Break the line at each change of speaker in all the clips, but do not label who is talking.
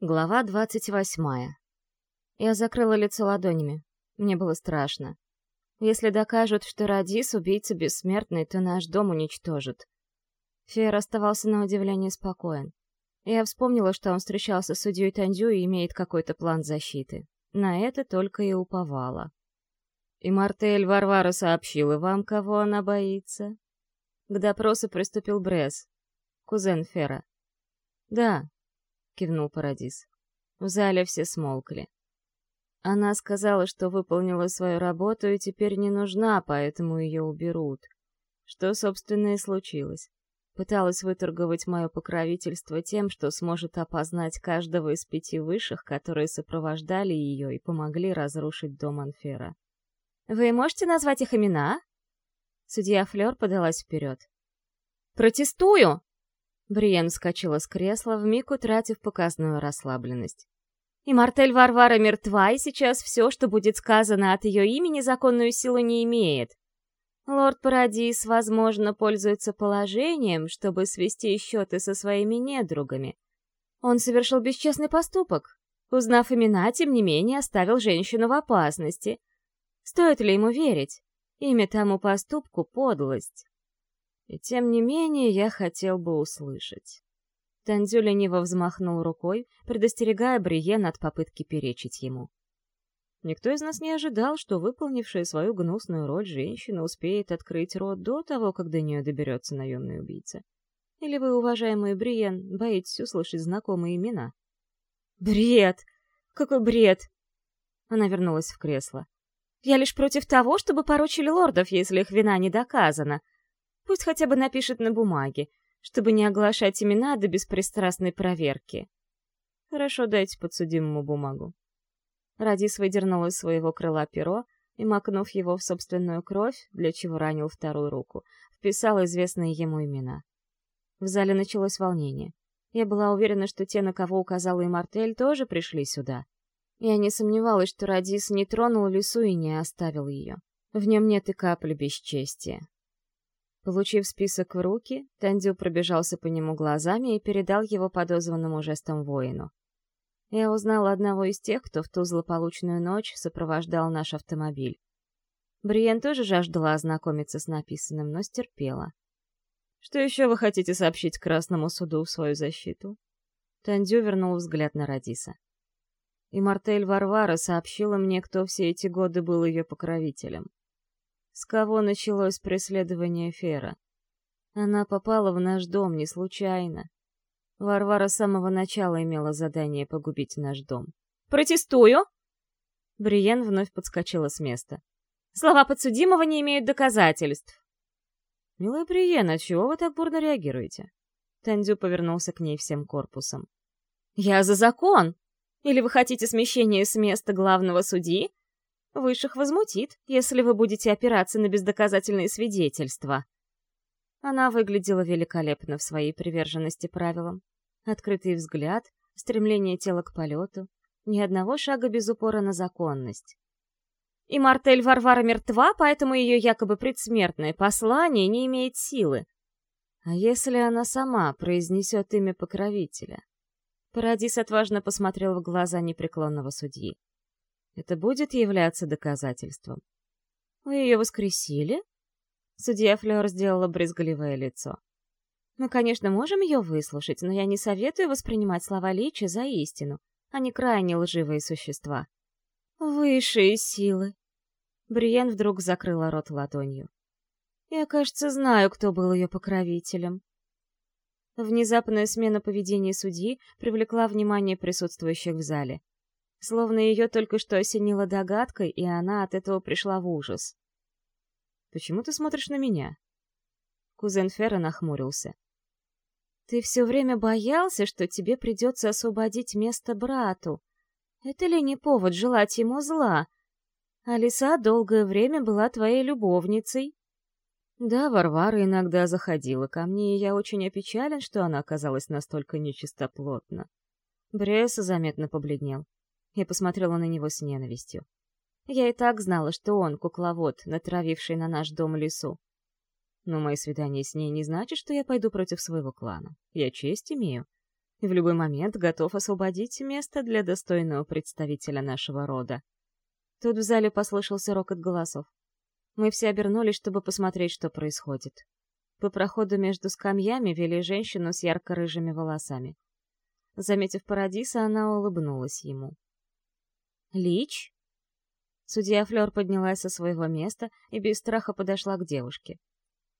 Глава двадцать восьмая. Я закрыла лицо ладонями. Мне было страшно. Если докажут, что Радис — убийца бессмертный, то наш дом уничтожат. Фер оставался на удивление спокоен. Я вспомнила, что он встречался с судьей Тандю и имеет какой-то план защиты. На это только и уповала. «И Мартель Варвара сообщила вам, кого она боится?» К допросу приступил Брес, кузен Фера. «Да», — кивнул Парадис. В зале все смолкли. Она сказала, что выполнила свою работу и теперь не нужна, поэтому ее уберут. Что, собственно, и случилось. Пыталась выторговать мое покровительство тем, что сможет опознать каждого из пяти высших, которые сопровождали ее и помогли разрушить дом Анфера. «Вы можете назвать их имена?» Судья Флёр подалась вперед. «Протестую!» Бриен вскочила с кресла, вмиг утратив показную расслабленность. «И Мартель Варвара мертва, и сейчас все, что будет сказано от ее имени, законную силу не имеет. Лорд Парадис, возможно, пользуется положением, чтобы свести счеты со своими недругами. Он совершил бесчестный поступок. Узнав имена, тем не менее, оставил женщину в опасности. Стоит ли ему верить? Имя тому поступку — подлость. И тем не менее я хотел бы услышать. Тандю лениво взмахнул рукой, предостерегая Бриен от попытки перечить ему. Никто из нас не ожидал, что выполнившая свою гнусную роль женщина успеет открыть рот до того, как до нее доберется наемный убийца. Или вы, уважаемый Бриен, боитесь услышать знакомые имена? «Бред! Какой бред!» Она вернулась в кресло. Я лишь против того, чтобы порочили лордов, если их вина не доказана. Пусть хотя бы напишет на бумаге, чтобы не оглашать имена до беспристрастной проверки. Хорошо, дайте подсудимому бумагу. Радис выдернул из своего крыла перо и, макнув его в собственную кровь, для чего ранил вторую руку, вписал известные ему имена. В зале началось волнение. Я была уверена, что те, на кого указала и Мартель, тоже пришли сюда. Я не сомневалась, что Радис не тронул лесу и не оставил ее. В нем нет и капли бесчестия. Получив список в руки, Тандю пробежался по нему глазами и передал его подозванному жестом воину. Я узнала одного из тех, кто в ту злополучную ночь сопровождал наш автомобиль. Бриен тоже жаждала ознакомиться с написанным, но стерпела. «Что еще вы хотите сообщить Красному суду в свою защиту?» Тандю вернул взгляд на Радиса. И Мартель Варвара сообщила мне, кто все эти годы был ее покровителем. С кого началось преследование Фера? Она попала в наш дом не случайно. Варвара с самого начала имела задание погубить наш дом. «Протестую!» Бриен вновь подскочила с места. «Слова подсудимого не имеют доказательств!» «Милая Бриен, а чего вы так бурно реагируете?» Тандю повернулся к ней всем корпусом. «Я за закон!» Или вы хотите смещения с места главного судьи? Высших возмутит, если вы будете опираться на бездоказательные свидетельства. Она выглядела великолепно в своей приверженности правилам. Открытый взгляд, стремление тела к полету, ни одного шага без упора на законность. И Мартель Варвара мертва, поэтому ее якобы предсмертное послание не имеет силы. А если она сама произнесет имя покровителя? Парадис отважно посмотрел в глаза непреклонного судьи. Это будет являться доказательством. Вы ее воскресили? Судья Флёр сделала брезгливое лицо. Мы, конечно, можем ее выслушать, но я не советую воспринимать слова Личи за истину. Они крайне лживые существа. Высшие силы. Бриен вдруг закрыла рот ладонью. Я, кажется, знаю, кто был ее покровителем. Внезапная смена поведения судьи привлекла внимание присутствующих в зале. Словно ее только что осенила догадкой, и она от этого пришла в ужас. «Почему ты смотришь на меня?» Кузен Ферра нахмурился. «Ты все время боялся, что тебе придется освободить место брату. Это ли не повод желать ему зла? Алиса долгое время была твоей любовницей, да, Варвара иногда заходила ко мне, и я очень опечален, что она оказалась настолько нечистоплотна. Брес заметно побледнел. Я посмотрела на него с ненавистью. Я и так знала, что он кукловод, натравивший на наш дом лесу. Но мои свидания с ней не значит, что я пойду против своего клана. Я честь имею. и в любой момент готов освободить место для достойного представителя нашего рода. Тут в зале послышался рокот голосов. Мы все обернулись, чтобы посмотреть, что происходит. По проходу между скамьями вели женщину с ярко-рыжими волосами. Заметив Парадиса, она улыбнулась ему. «Лич?» Судья Флёр поднялась со своего места и без страха подошла к девушке.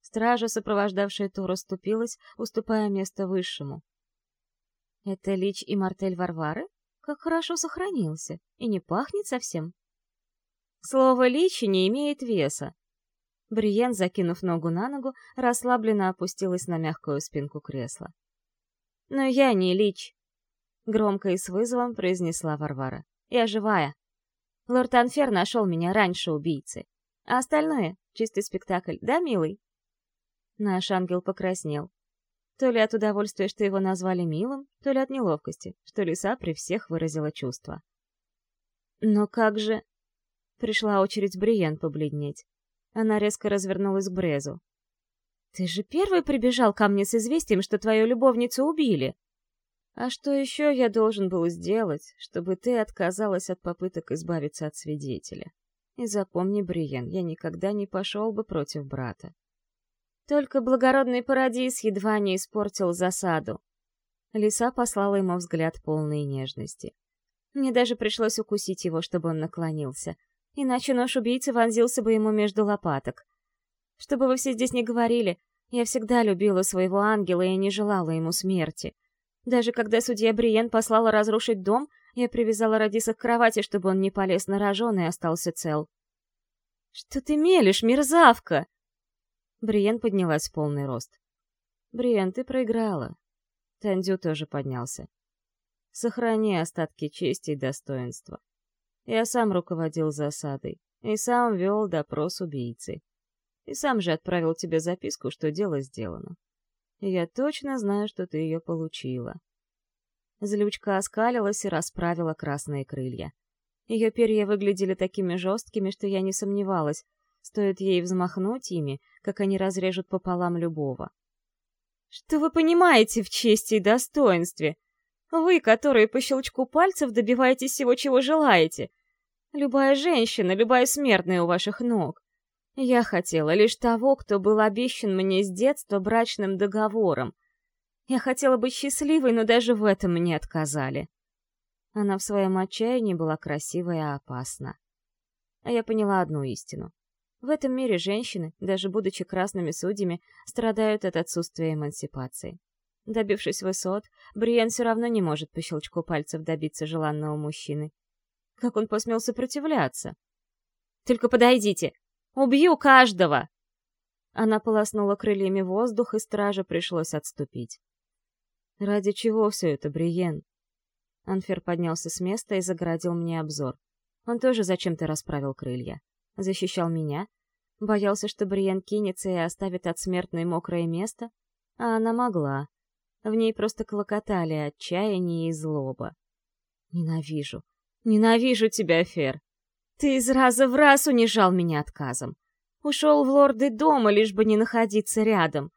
Стража, сопровождавшая ту, расступилась, уступая место высшему. «Это Лич и Мартель Варвары? Как хорошо сохранился, и не пахнет совсем». Слово «лич» не имеет веса. Бриен, закинув ногу на ногу, расслабленно опустилась на мягкую спинку кресла. «Но я не лич», — громко и с вызовом произнесла Варвара. «Я живая. Лорд Анфер нашел меня раньше убийцы. А остальное — чистый спектакль, да, милый?» Наш ангел покраснел. То ли от удовольствия, что его назвали милым, то ли от неловкости, что лиса при всех выразила чувства. «Но как же...» Пришла очередь Бриен побледнеть. Она резко развернулась к Брезу. «Ты же первый прибежал ко мне с известием, что твою любовницу убили!» «А что еще я должен был сделать, чтобы ты отказалась от попыток избавиться от свидетеля? И запомни, Бриен, я никогда не пошел бы против брата. Только благородный Парадис едва не испортил засаду. Лиса послала ему взгляд полной нежности. Мне даже пришлось укусить его, чтобы он наклонился. Иначе нож убийцы вонзился бы ему между лопаток. Что бы вы все здесь не говорили, я всегда любила своего ангела и не желала ему смерти. Даже когда судья Бриен послала разрушить дом, я привязала Радиса к кровати, чтобы он не полез на рожон и остался цел. «Что ты мелешь, мерзавка?» Бриен поднялась в полный рост. «Бриен, ты проиграла». Тандю тоже поднялся. «Сохрани остатки чести и достоинства. Я сам руководил засадой и сам вел допрос убийцы. И сам же отправил тебе записку, что дело сделано. Я точно знаю, что ты ее получила». Злючка оскалилась и расправила красные крылья. Ее перья выглядели такими жесткими, что я не сомневалась, Стоит ей взмахнуть ими, как они разрежут пополам любого. «Что вы понимаете в чести и достоинстве? Вы, которые по щелчку пальцев добиваетесь всего, чего желаете. Любая женщина, любая смертная у ваших ног. Я хотела лишь того, кто был обещан мне с детства брачным договором. Я хотела быть счастливой, но даже в этом мне отказали. Она в своем отчаянии была красива и опасна. А я поняла одну истину. В этом мире женщины, даже будучи красными судьями, страдают от отсутствия эмансипации. Добившись высот, Бриен все равно не может по щелчку пальцев добиться желанного мужчины. Как он посмел сопротивляться? «Только подойдите! Убью каждого!» Она полоснула крыльями воздух, и страже пришлось отступить. «Ради чего все это, Бриен?» Анфер поднялся с места и загородил мне обзор. Он тоже зачем-то расправил крылья. Защищал меня? Боялся, что Бриен кинется и оставит от смертной мокрое место? А она могла. В ней просто клокотали отчаяние и злоба. Ненавижу. Ненавижу тебя, Фер. Ты из раза в раз унижал меня отказом. Ушел в лорды дома, лишь бы не находиться рядом.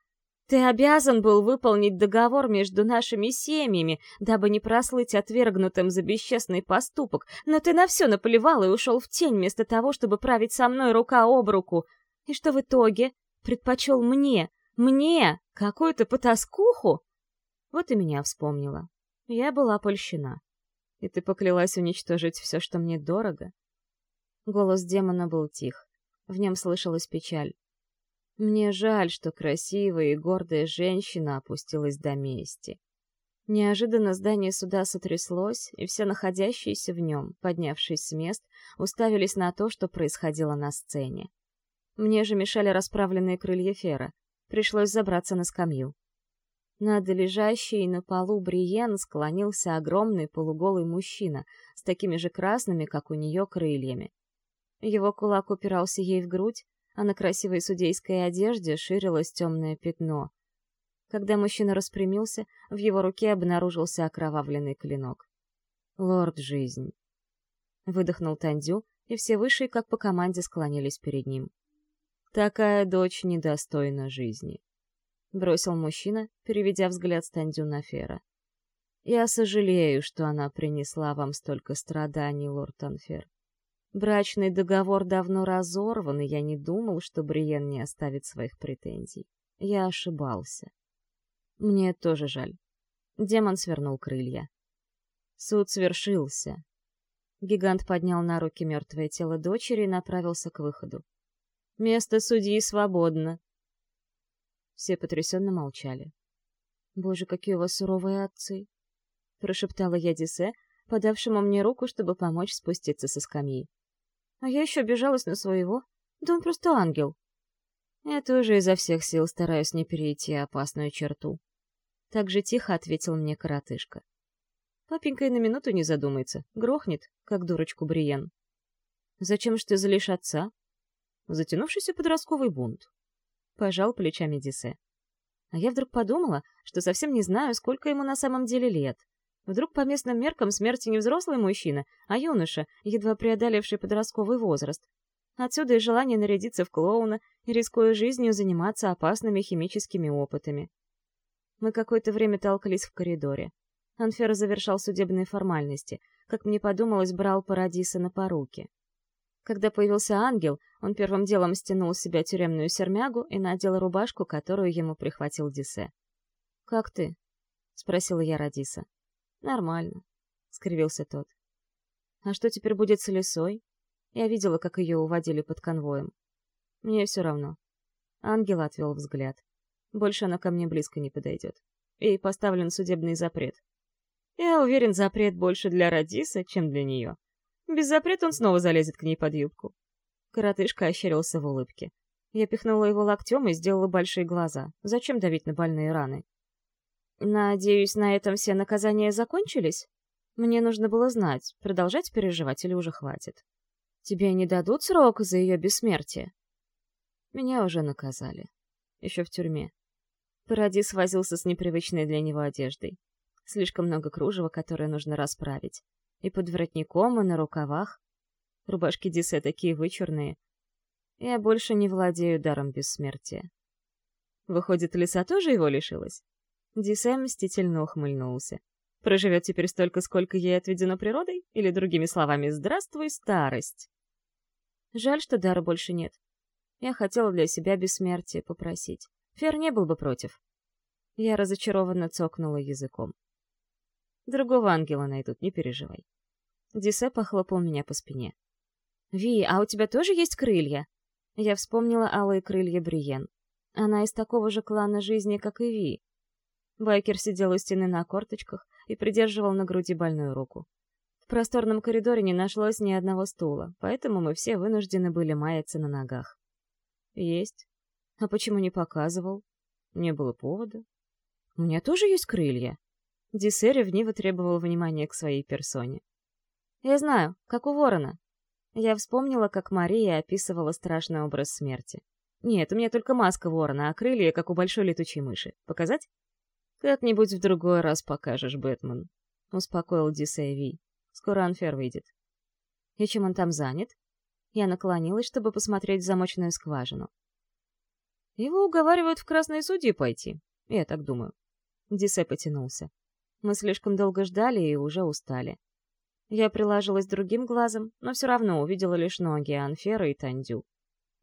Ты обязан был выполнить договор между нашими семьями, дабы не прослыть отвергнутым за бесчестный поступок, но ты на все наплевал и ушел в тень вместо того, чтобы править со мной рука об руку. И что в итоге? Предпочел мне, мне, какую-то потаскуху? Вот и меня вспомнила. Я была польщена. И ты поклялась уничтожить все, что мне дорого? Голос демона был тих. В нем слышалась печаль. Мне жаль, что красивая и гордая женщина опустилась до мести. Неожиданно здание суда сотряслось, и все находящиеся в нем, поднявшись с мест, уставились на то, что происходило на сцене. Мне же мешали расправленные крылья Фера. Пришлось забраться на скамью. Над лежащей на полу Бриен склонился огромный полуголый мужчина с такими же красными, как у нее, крыльями. Его кулак упирался ей в грудь, а на красивой судейской одежде ширилось темное пятно. Когда мужчина распрямился, в его руке обнаружился окровавленный клинок. «Лорд Жизнь!» Выдохнул Тандю, и все высшие, как по команде, склонились перед ним. «Такая дочь недостойна жизни», — бросил мужчина, переведя взгляд Тандю на Фера. Я сожалею, что она принесла вам столько страданий, лорд Анфер. Брачный договор давно разорван, и я не думал, что Бриен не оставит своих претензий. Я ошибался. Мне тоже жаль. Демон свернул крылья. Суд свершился. Гигант поднял на руки мертвое тело дочери и направился к выходу. «Место судьи свободно!» Все потрясенно молчали. «Боже, какие у вас суровые отцы!» — прошептала я Дисе, подавшему мне руку, чтобы помочь спуститься со скамьи. А я еще обижалась на своего. Да он просто ангел. Я тоже изо всех сил стараюсь не перейти опасную черту. Так же тихо ответил мне коротышка. Папенька и на минуту не задумается, грохнет, как дурочку Бриен. Зачем ж ты залишь отца? Затянувшийся подростковый бунт. Пожал плечами Дисе. А я вдруг подумала, что совсем не знаю, сколько ему на самом деле лет. Вдруг по местным меркам смерти не взрослый мужчина, а юноша, едва преодолевший подростковый возраст. Отсюда и желание нарядиться в клоуна и, рискуя жизнью, заниматься опасными химическими опытами. Мы какое-то время толкались в коридоре. Анфера завершал судебные формальности. Как мне подумалось, брал Парадиса на поруки. Когда появился ангел, он первым делом стянул с себя тюремную сермягу и надел рубашку, которую ему прихватил Дисе. «Как ты?» — спросила я Радиса. «Нормально», — скривился тот. «А что теперь будет с лесой?» Я видела, как ее уводили под конвоем. Мне все равно. Ангел отвел взгляд. Больше она ко мне близко не подойдет. Ей поставлен судебный запрет. Я уверен, запрет больше для Радиса, чем для нее. Без запрета он снова залезет к ней под юбку. Коротышка ощерился в улыбке. Я пихнула его локтем и сделала большие глаза. Зачем давить на больные раны? Надеюсь, на этом все наказания закончились? Мне нужно было знать, продолжать переживать или уже хватит. Тебе не дадут срок за ее бессмертие? Меня уже наказали. Еще в тюрьме. Парадис возился с непривычной для него одеждой. Слишком много кружева, которое нужно расправить. И под воротником, и на рукавах. Рубашки Дисе такие вычурные. Я больше не владею даром бессмертия. Выходит, лиса тоже его лишилась? Дисе мстительно ухмыльнулся. Проживет теперь столько, сколько ей отведено природой? Или, другими словами, здравствуй, старость? Жаль, что дара больше нет. Я хотела для себя бессмертия попросить. Фер не был бы против. Я разочарованно цокнула языком. Другого ангела найдут, не переживай. Дисе похлопал меня по спине. «Ви, а у тебя тоже есть крылья?» Я вспомнила алые крылья Бриен. Она из такого же клана жизни, как и Ви. Байкер сидел у стены на корточках и придерживал на груди больную руку. В просторном коридоре не нашлось ни одного стула, поэтому мы все вынуждены были маяться на ногах. Есть. А почему не показывал? Не было повода. У меня тоже есть крылья. Диссе ревниво требовал внимания к своей персоне. Я знаю, как у ворона. Я вспомнила, как Мария описывала страшный образ смерти. Нет, у меня только маска ворона, а крылья, как у большой летучей мыши. Показать? «Как-нибудь в другой раз покажешь, Бэтмен», — успокоил Дисей Ви. «Скоро Анфер выйдет». «И чем он там занят?» Я наклонилась, чтобы посмотреть замочную скважину. «Его уговаривают в красные судьи пойти, я так думаю». Дисе потянулся. Мы слишком долго ждали и уже устали. Я приложилась другим глазом, но все равно увидела лишь ноги Анфера и Тандю.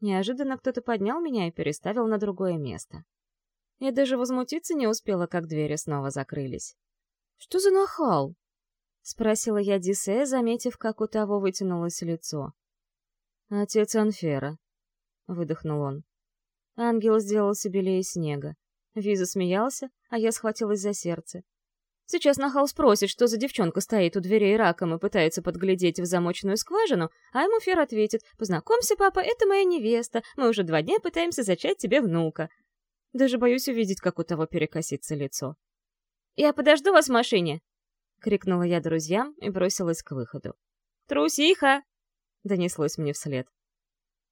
Неожиданно кто-то поднял меня и переставил на другое место. Я даже возмутиться не успела, как двери снова закрылись. «Что за нахал?» — спросила я Дисе, заметив, как у того вытянулось лицо. «Отец Анфера», — выдохнул он. Ангел сделался белее снега. Виза смеялся, а я схватилась за сердце. Сейчас Нахал спросит, что за девчонка стоит у дверей раком и пытается подглядеть в замочную скважину, а ему Фер ответит, «Познакомься, папа, это моя невеста, мы уже два дня пытаемся зачать тебе внука». Даже боюсь увидеть, как у того перекосится лицо. «Я подожду вас в машине!» — крикнула я друзьям и бросилась к выходу. «Трусиха!» — донеслось мне вслед.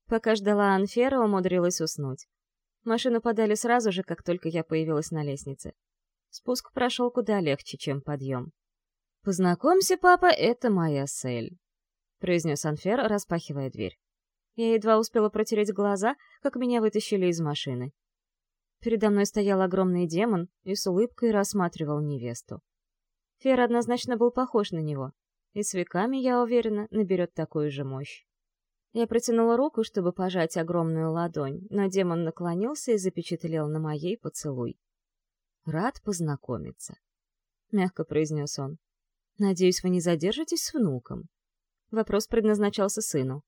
Пока ждала Анфера, умудрилась уснуть. Машину подали сразу же, как только я появилась на лестнице. Спуск прошел куда легче, чем подъем. «Познакомься, папа, это моя Сель», — произнес Анфер, распахивая дверь. Я едва успела протереть глаза, как меня вытащили из машины. Передо мной стоял огромный демон и с улыбкой рассматривал невесту. Фер однозначно был похож на него, и с веками, я уверена, наберет такую же мощь. Я протянула руку, чтобы пожать огромную ладонь, но демон наклонился и запечатлел на моей поцелуй. «Рад познакомиться», — мягко произнес он. «Надеюсь, вы не задержитесь с внуком?» Вопрос предназначался сыну.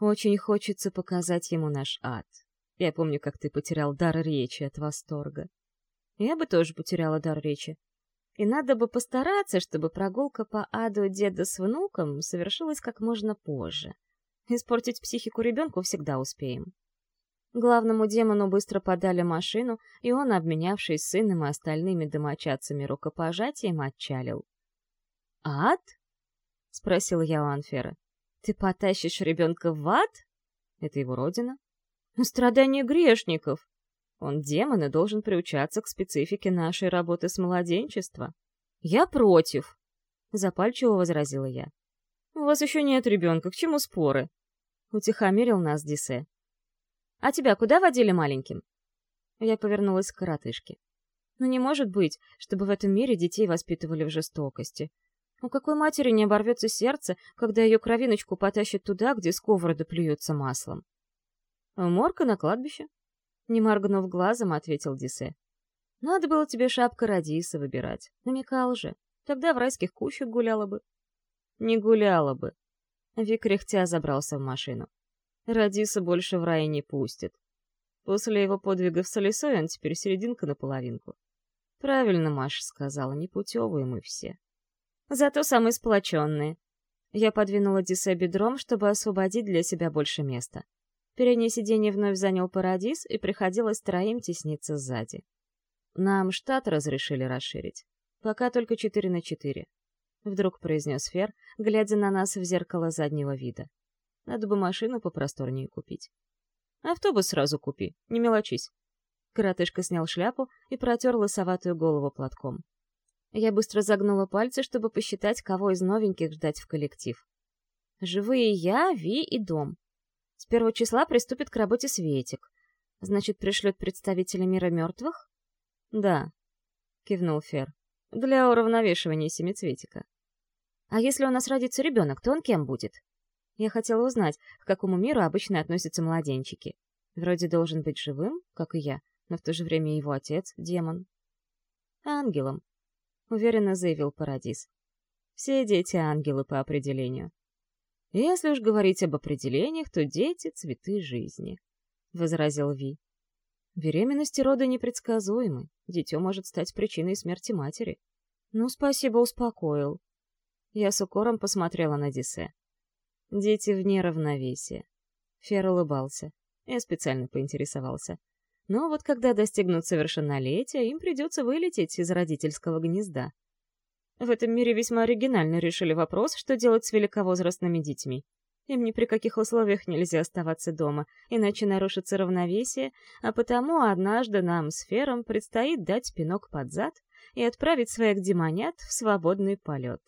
«Очень хочется показать ему наш ад. Я помню, как ты потерял дар речи от восторга. Я бы тоже потеряла дар речи. И надо бы постараться, чтобы прогулка по аду деда с внуком совершилась как можно позже. Испортить психику ребенку всегда успеем. Главному демону быстро подали машину, и он, обменявшись с сыном и остальными домочадцами рукопожатием, отчалил. «Ад?» — спросил я у Анфера. «Ты потащишь ребенка в ад? Это его родина?» «Страдания грешников!» Он демон и должен приучаться к специфике нашей работы с младенчества. «Я против!» — запальчиво возразила я. «У вас еще нет ребенка, к чему споры?» — утихомирил нас Дисе. «А тебя куда водили маленьким?» Я повернулась к коротышке. «Ну не может быть, чтобы в этом мире детей воспитывали в жестокости. У какой матери не оборвется сердце, когда ее кровиночку потащат туда, где сковорода плюется маслом?» «Морка на кладбище», не моргнув глазом, ответил Дисе. «Надо было тебе шапка Радиса выбирать. Намекал же. Тогда в райских кущах гуляла бы». «Не гуляла бы». Вик рехтя забрался в машину. Радиса больше в рай не пустит. После его подвигов с Алисой он теперь серединка на половинку. Правильно Маша сказала, непутевые мы все. Зато самые сплоченные. Я подвинула Дисе бедром, чтобы освободить для себя больше места. Переднее сиденье вновь занял Парадис, и приходилось троим тесниться сзади. Нам штат разрешили расширить. Пока только четыре на четыре. Вдруг произнес Фер, глядя на нас в зеркало заднего вида. Надо бы машину попросторнее купить. Автобус сразу купи, не мелочись. Коротышка снял шляпу и протер лысоватую голову платком. Я быстро загнула пальцы, чтобы посчитать, кого из новеньких ждать в коллектив. Живые я, Ви и Дом. С первого числа приступит к работе Светик. Значит, пришлет представителя мира мертвых? Да, кивнул Фер. Для уравновешивания семицветика. А если у нас родится ребенок, то он кем будет? Я хотела узнать, к какому миру обычно относятся младенчики. Вроде должен быть живым, как и я, но в то же время его отец — демон. Ангелом, — уверенно заявил Парадис. Все дети — ангелы по определению. «Если уж говорить об определениях, то дети — цветы жизни», — возразил Ви. «Беременности рода непредсказуемы. Дитё может стать причиной смерти матери». «Ну, спасибо, успокоил». Я с укором посмотрела на Дисе. «Дети вне равновесия». Фер улыбался. Я специально поинтересовался. Но вот когда достигнут совершеннолетия, им придется вылететь из родительского гнезда. В этом мире весьма оригинально решили вопрос, что делать с великовозрастными детьми. Им ни при каких условиях нельзя оставаться дома, иначе нарушится равновесие, а потому однажды нам с Фером предстоит дать пинок под зад и отправить своих демонят в свободный полет.